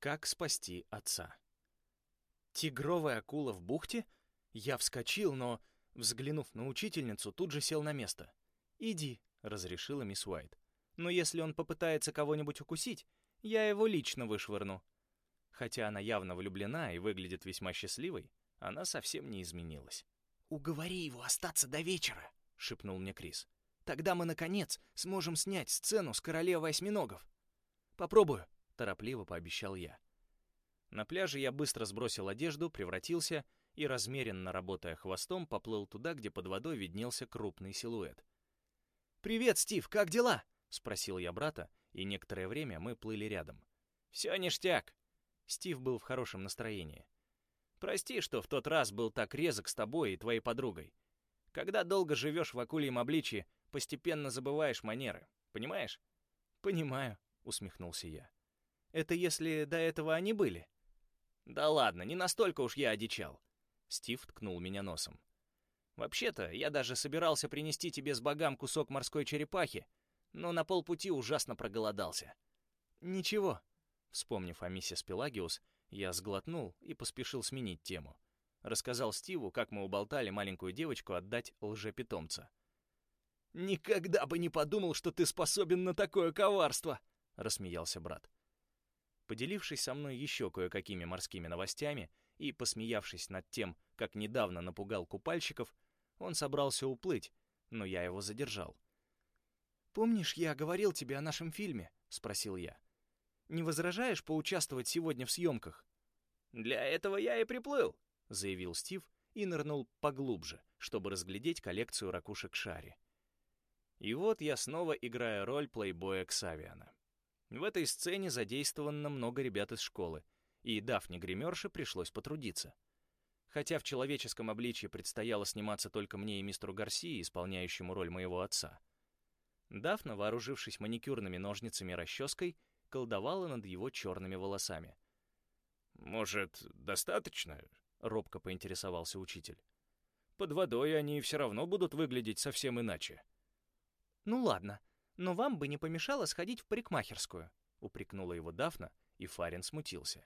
Как спасти отца? Тигровая акула в бухте? Я вскочил, но, взглянув на учительницу, тут же сел на место. «Иди», — разрешила мисс Уайт. «Но если он попытается кого-нибудь укусить, я его лично вышвырну». Хотя она явно влюблена и выглядит весьма счастливой, она совсем не изменилась. «Уговори его остаться до вечера», — шепнул мне Крис. «Тогда мы, наконец, сможем снять сцену с королевой осьминогов». «Попробую», — торопливо пообещал я. На пляже я быстро сбросил одежду, превратился и, размеренно работая хвостом, поплыл туда, где под водой виднелся крупный силуэт. «Привет, Стив, как дела?» — спросил я брата, и некоторое время мы плыли рядом. «Все ништяк!» Стив был в хорошем настроении. «Прости, что в тот раз был так резок с тобой и твоей подругой. Когда долго живешь в акульем обличье, постепенно забываешь манеры, понимаешь?» «Понимаю», — усмехнулся я. «Это если до этого они были?» «Да ладно, не настолько уж я одичал». Стив ткнул меня носом. Вообще-то, я даже собирался принести тебе с богам кусок морской черепахи, но на полпути ужасно проголодался. Ничего. Вспомнив о миссис Пелагиус, я сглотнул и поспешил сменить тему. Рассказал Стиву, как мы уболтали маленькую девочку отдать лжепитомца. «Никогда бы не подумал, что ты способен на такое коварство!» — рассмеялся брат. Поделившись со мной еще кое-какими морскими новостями и посмеявшись над тем, как недавно напугал купальщиков, он собрался уплыть, но я его задержал. «Помнишь, я говорил тебе о нашем фильме?» — спросил я. «Не возражаешь поучаствовать сегодня в съемках?» «Для этого я и приплыл», — заявил Стив и нырнул поглубже, чтобы разглядеть коллекцию ракушек Шари. И вот я снова играю роль плейбоя Ксавиана. В этой сцене задействовано много ребят из школы, и Дафне Гримерше пришлось потрудиться — хотя в человеческом обличье предстояло сниматься только мне и мистеру Гарсии, исполняющему роль моего отца. Дафна, вооружившись маникюрными ножницами и расческой, колдовала над его черными волосами. «Может, достаточно?» — робко поинтересовался учитель. «Под водой они все равно будут выглядеть совсем иначе». «Ну ладно, но вам бы не помешало сходить в парикмахерскую», — упрекнула его Дафна, и Фарин смутился.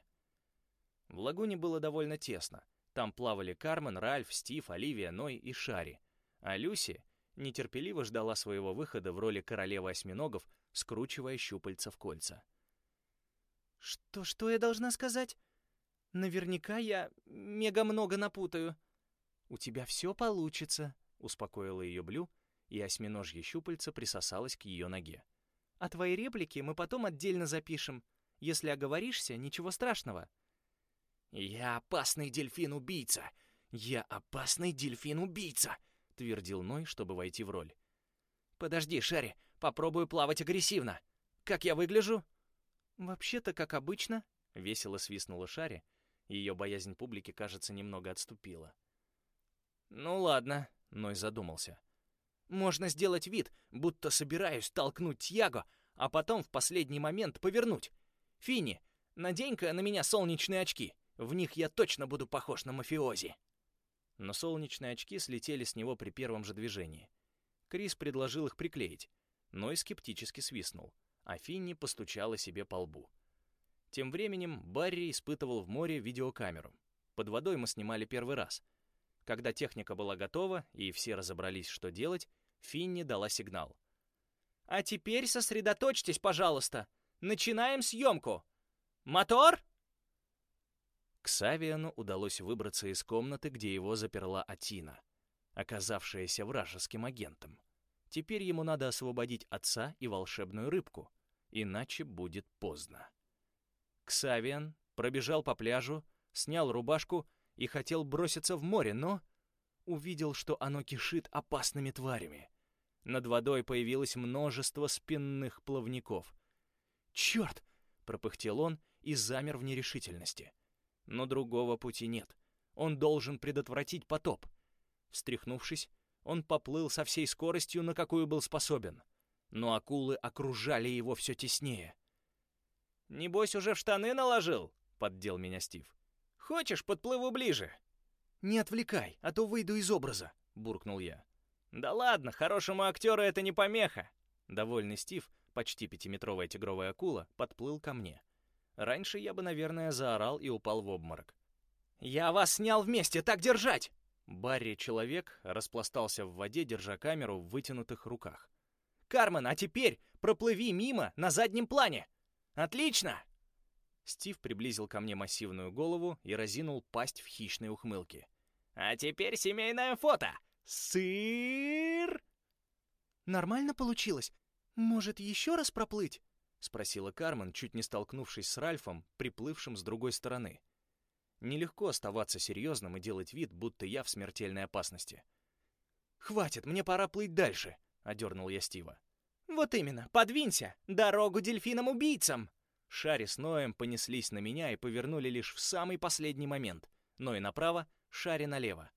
В лагуне было довольно тесно, там плавали Кармен, Ральф, Стив, Оливия, Ной и Шари. А Люси нетерпеливо ждала своего выхода в роли королевы осьминогов, скручивая щупальца в кольца. «Что, что я должна сказать? Наверняка я мега много напутаю». «У тебя все получится», — успокоила ее Блю, и осьминожье щупальце присосалось к ее ноге. «А твои реплики мы потом отдельно запишем. Если оговоришься, ничего страшного». «Я опасный дельфин-убийца! Я опасный дельфин-убийца!» — твердил Ной, чтобы войти в роль. «Подожди, Шерри, попробую плавать агрессивно. Как я выгляжу?» «Вообще-то, как обычно», — весело свистнула Шарри. Ее боязнь публики, кажется, немного отступила. «Ну ладно», — Ной задумался. «Можно сделать вид, будто собираюсь толкнуть Тьяго, а потом в последний момент повернуть. Финни, надень-ка на меня солнечные очки. В них я точно буду похож на мафиози. Но солнечные очки слетели с него при первом же движении. Крис предложил их приклеить, но и скептически свистнул, а Финни постучала себе по лбу. Тем временем Барри испытывал в море видеокамеру. Под водой мы снимали первый раз. Когда техника была готова и все разобрались, что делать, Финни дала сигнал. «А теперь сосредоточьтесь, пожалуйста. Начинаем съемку. Мотор!» Ксавиану удалось выбраться из комнаты, где его заперла Атина, оказавшаяся вражеским агентом. Теперь ему надо освободить отца и волшебную рыбку, иначе будет поздно. Ксавиан пробежал по пляжу, снял рубашку и хотел броситься в море, но увидел, что оно кишит опасными тварями. Над водой появилось множество спинных плавников. «Черт!» — пропыхтел он и замер в нерешительности — но другого пути нет. Он должен предотвратить потоп. Встряхнувшись, он поплыл со всей скоростью, на какую был способен. Но акулы окружали его все теснее. «Небось, уже в штаны наложил?» — поддел меня Стив. «Хочешь, подплыву ближе?» «Не отвлекай, а то выйду из образа», — буркнул я. «Да ладно, хорошему актеру это не помеха!» Довольный Стив, почти пятиметровая тигровая акула, подплыл ко мне. Раньше я бы, наверное, заорал и упал в обморок. «Я вас снял вместе, так держать!» Барри-человек распластался в воде, держа камеру в вытянутых руках. «Кармен, а теперь проплыви мимо на заднем плане! Отлично!» Стив приблизил ко мне массивную голову и разинул пасть в хищной ухмылке. «А теперь семейное фото! Сыр!» «Нормально получилось? Может, еще раз проплыть?» — спросила Кармен, чуть не столкнувшись с Ральфом, приплывшим с другой стороны. Нелегко оставаться серьезным и делать вид, будто я в смертельной опасности. «Хватит, мне пора плыть дальше», — одернул я Стива. «Вот именно, подвинься! Дорогу дельфинам-убийцам!» Шари с Ноем понеслись на меня и повернули лишь в самый последний момент. Ной направо, Шари налево.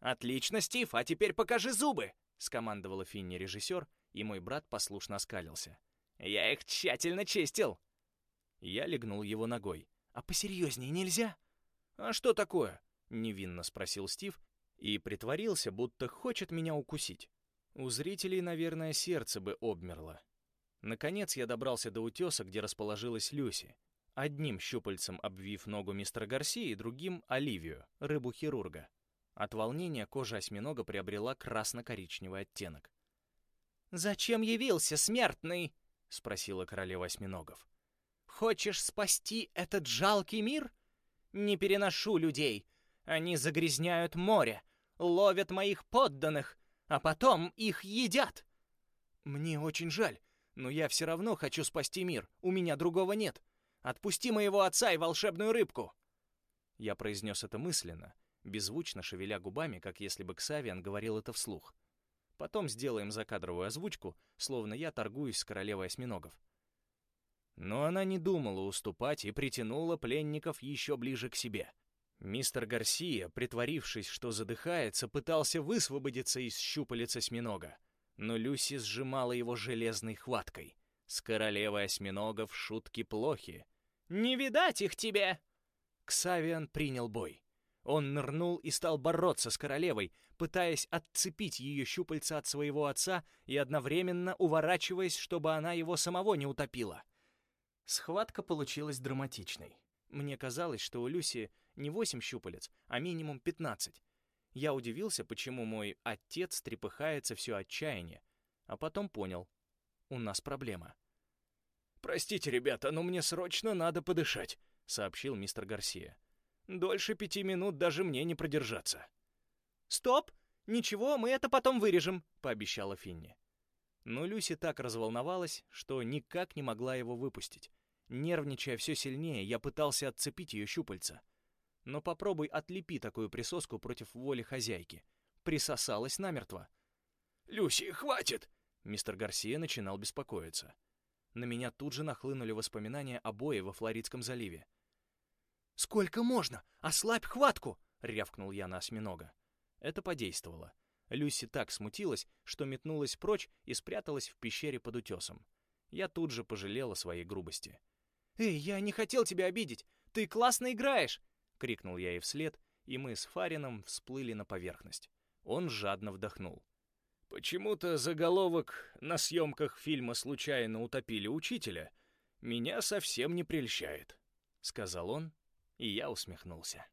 «Отлично, Стив, а теперь покажи зубы!» — скомандовала Финни-режиссер, и мой брат послушно оскалился. «Я их тщательно чистил!» Я легнул его ногой. «А посерьезнее нельзя?» «А что такое?» — невинно спросил Стив и притворился, будто хочет меня укусить. У зрителей, наверное, сердце бы обмерло. Наконец я добрался до утеса, где расположилась Люси, одним щупальцем обвив ногу мистера Гарси и другим — Оливию, рыбу-хирурга. От волнения кожа осьминога приобрела красно-коричневый оттенок. «Зачем явился, смертный?» — спросила королева осьминогов. «Хочешь спасти этот жалкий мир? Не переношу людей. Они загрязняют море, ловят моих подданных, а потом их едят». «Мне очень жаль, но я все равно хочу спасти мир, у меня другого нет. Отпусти моего отца и волшебную рыбку!» Я произнес это мысленно, беззвучно шевеля губами, как если бы Ксавиан говорил это вслух. Потом сделаем закадровую озвучку, словно я торгуюсь с королевой осьминогов. Но она не думала уступать и притянула пленников еще ближе к себе. Мистер Гарсия, притворившись, что задыхается, пытался высвободиться из щупалец осьминога но Люси сжимала его железной хваткой. С королевой осьминогов шутки плохи. «Не видать их тебе!» Ксавиан принял бой. Он нырнул и стал бороться с королевой, пытаясь отцепить ее щупальца от своего отца и одновременно уворачиваясь, чтобы она его самого не утопила. Схватка получилась драматичной. Мне казалось, что у Люси не восемь щупалец, а минимум пятнадцать. Я удивился, почему мой отец трепыхается все отчаяние, а потом понял. У нас проблема. «Простите, ребята, но мне срочно надо подышать», — сообщил мистер Гарсия. «Дольше пяти минут даже мне не продержаться». «Стоп! Ничего, мы это потом вырежем», — пообещала Финни. Но Люси так разволновалась, что никак не могла его выпустить. Нервничая все сильнее, я пытался отцепить ее щупальца — но попробуй отлепи такую присоску против воли хозяйки. Присосалась намертво. «Люси, хватит!» Мистер Гарсия начинал беспокоиться. На меня тут же нахлынули воспоминания о бое во Флоридском заливе. «Сколько можно? Ослабь хватку!» — рявкнул я на осьминога. Это подействовало. Люси так смутилась, что метнулась прочь и спряталась в пещере под утесом. Я тут же пожалела своей грубости. «Эй, я не хотел тебя обидеть! Ты классно играешь! — крикнул я ей вслед, и мы с Фарином всплыли на поверхность. Он жадно вдохнул. «Почему-то заголовок «На съемках фильма случайно утопили учителя» меня совсем не прельщает», — сказал он, и я усмехнулся.